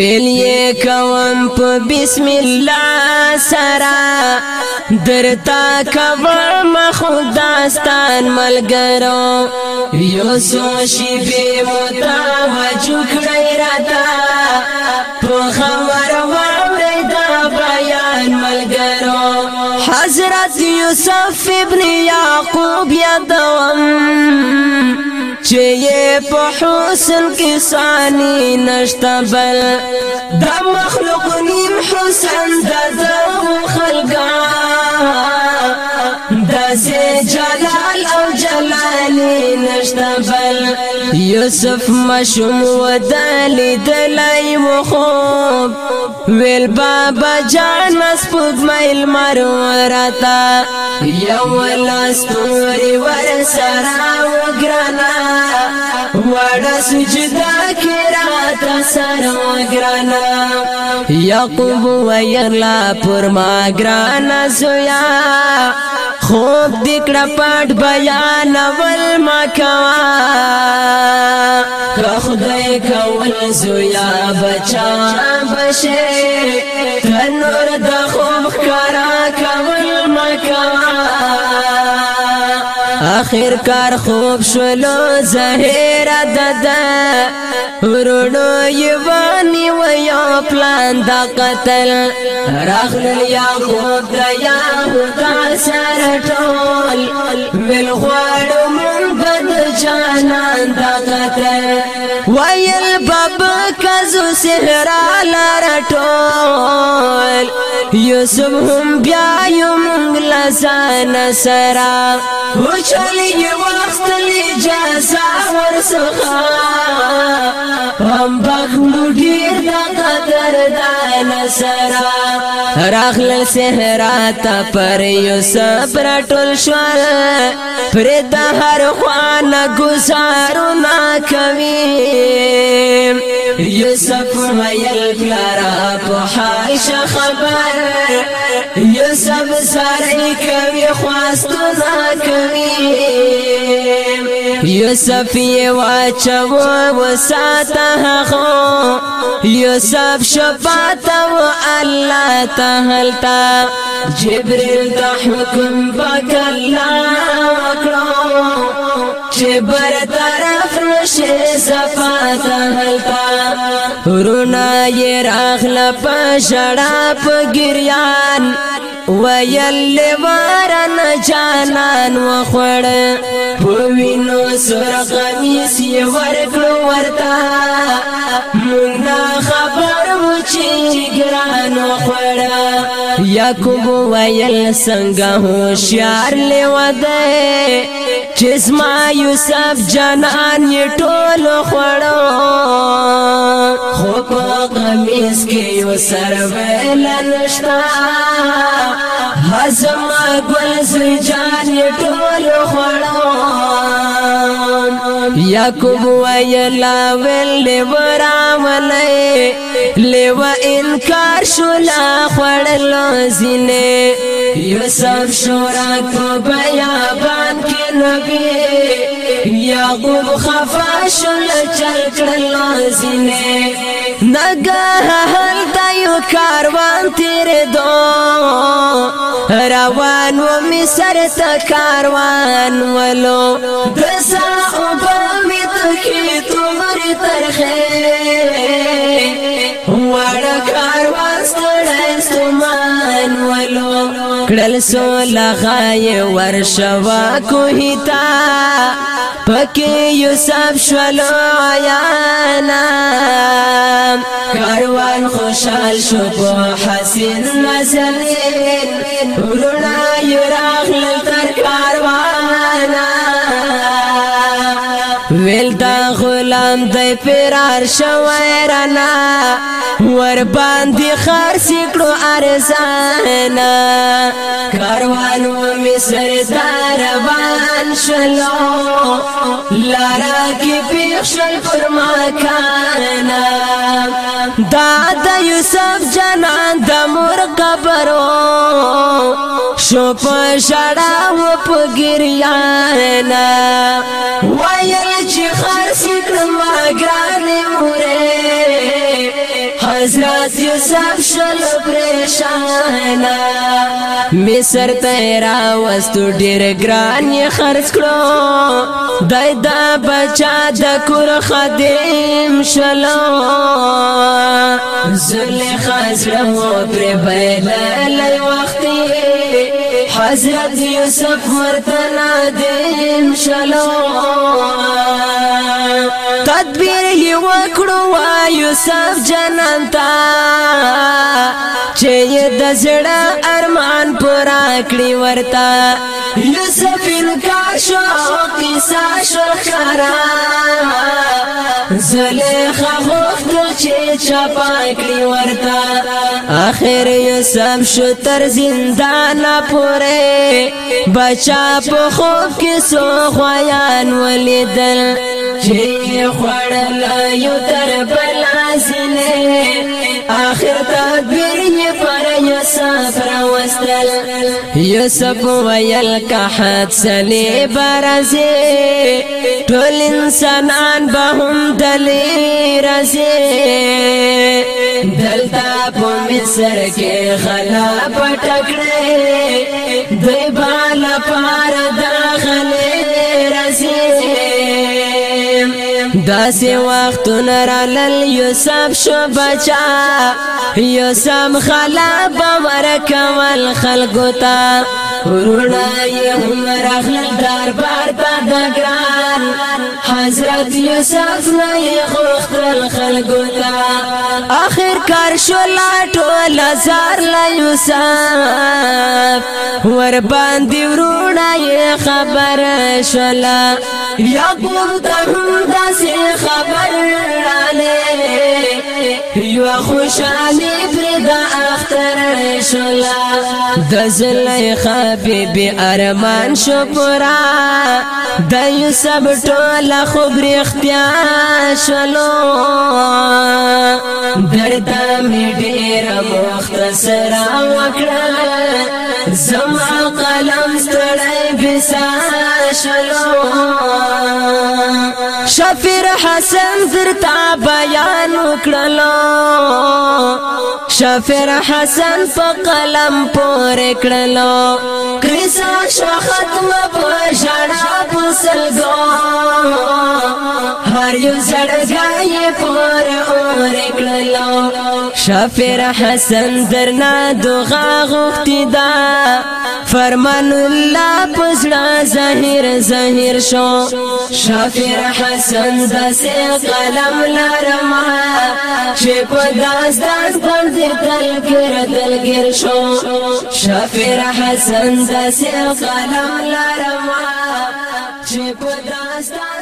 پیل یې کوم په بسم الله سرا درتا کوم مخداستان ملګرو یو سو شی به متا وجکړی راتا په خبر وره دا بیان ملګرو حضرت یوسف ابن یعقوب یادوم چې په حسن کې ساني نشتا بل دا مخلوق نیم حسن د یوسف مشوم ودل دلای و خوب ویل بابا جان سپوږ مېل مرو راتا یو لاستوري ور سره وګرانا وړ سجدا کراتا سره وګرانا یعقوب ویلا پر ما ګرانا زویا خوب دکړه پټ بیان ول مکوا که خدای کول زویا بچا بشه تر اخر کار خوب شلو زهیر ددا ورونو یوانی و یو پلان دا قتل راغل یا خوب دا یا خدا سر ټول ویل غواړو مونږ بد جانان دا قتل ویل باب کزو سهرا لار ټول یوسف هم بیا یو مونږ لسان سرا وچلی وختل اجازه ورسخه هم بخلو ډیر دا قدر دان سرا راغل صحرا ته پر یوسف راټول شو پر د هر خوان گزارو نا کوي یوسف ویل پلارا پوحایش خبر یوسف ساری کوي خواستو نا کوي یوسف یو اچو و ساته خو یوسف شفاعت او الله تهل تا جبريل د حکم پاک الله وکړو چې بر طرف روشه صفات هل رونا ورنا ير اخلا پ شړاپ ګریان ویل وارن جانان وخړ پوینو سر قمیص یې ورکړ ورتا مونږ خبر چې ګران خوړا یعقوب ویل څنګه هوشیار لیواده چې زما یوسف جنان یې ټول خوړو خو په قمیص کې وسر ویل نشتا هزما ګل سجان یې ټول خوړو یعقوب ویلا ویل ورا ولای لیو انکار شولا خړل زینه یوسف شورا کو بیا بان کې نبی یعقوب خفا شولا چل کړل زینه نګه هل دایو کاروان تیر دو روان و می سر تا کاروان ولو دسا او با می تکی تمر ترخی کړل سو لغای ورشوا کوه تا پکې یوسف شلو آیا نا کاروان خوشحال شو په حسین مزل ورونه یو راغلل دل دا غلام د فرار شویرنا ور باندې خرڅ کړو ارزانا کاروانو می سردار وان شلو لارا کې پیښل فرما کانا دا د یوسف جنان د مور قبرو شو په و په ګریانا ګران مورې حضرت یوسف شل پریشان مصر ته را وست ډیر ګران یې خرج کړو دای دا بچا د کور خدیم شلو زلیخا زړه پر بیل وختي حضرت یوسف ورته نادم شلو کړو یوسف جنان تا چې د زړه ارمان پورا کړی ورتا یوسف انکار شو قصه شو خرا زلیخه چپا کړی ورتا اخر یې سب شو تر زندان پوره بچا په خوب کې سو خویان ولیدل چې خړل یو تر بل ازله اخر تدبیر یې پر یوسف راوستل یوسف ویل که حد سلی برزه ټول انسانان به هم دلیل رازي دلتا په مصر کې خلا پټکړې دوی بال پار داخله رازي داسې وخت نارل یوسف شو بچا یوسف خلا باور کول خلقو ته ورونه یې هم راخلل دربار ته دګران حضرت یوسف نه خوخت شول خلقو تا اخر کار شول ټول زار لا یوسف ور باندې ورونه خبر شول یعقوب ته دا خبر رااله یو خوشالي پر د اختر شولا د زلای حبيب ارمان شو پورا د یوسف ټوله خبر اختیار شولو درته می ډیر مختصر وکړه زما قلم ستړی ساشلو شفیر حسن زرتا بیان وکړلو شفیر حسن په قلم پور کړلو کریسا شو ختم په په سلګو هر یو سړځای پر اور کړلو شفیع حسن درنا دوغه غوښتي دا فرمان الله پسړه ظاهر ظاهر شو شفیع حسن داسې قلم لرما چې په داس داس باندې دلګر دلګر شو شفیع حسن داسې قلم لرما چې په داس داس